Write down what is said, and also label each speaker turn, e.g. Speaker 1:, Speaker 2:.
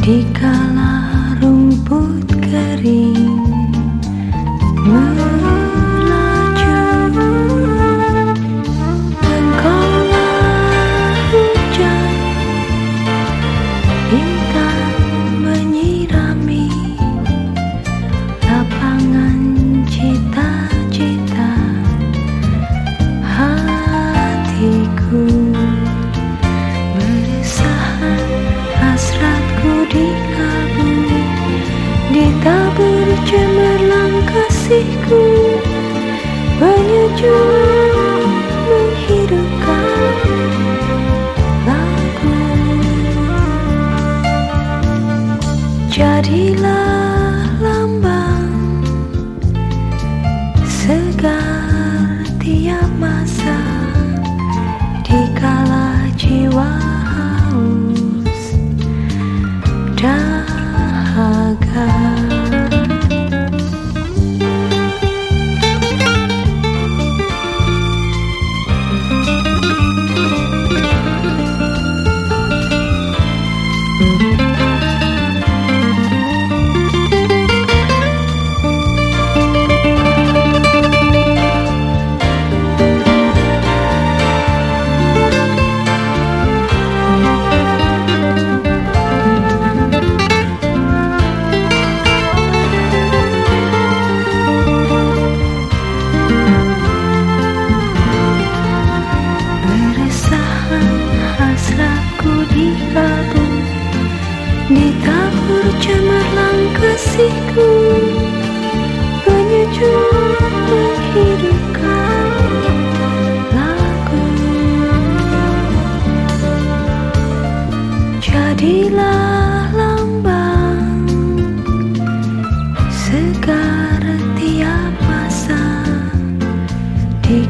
Speaker 1: Di kala rumput kering kasihku. Penyejuk menghidupkan lagu. Jadilah kasihku penyejuk menghidupkan lagu jadilah lambang segar tiap masa di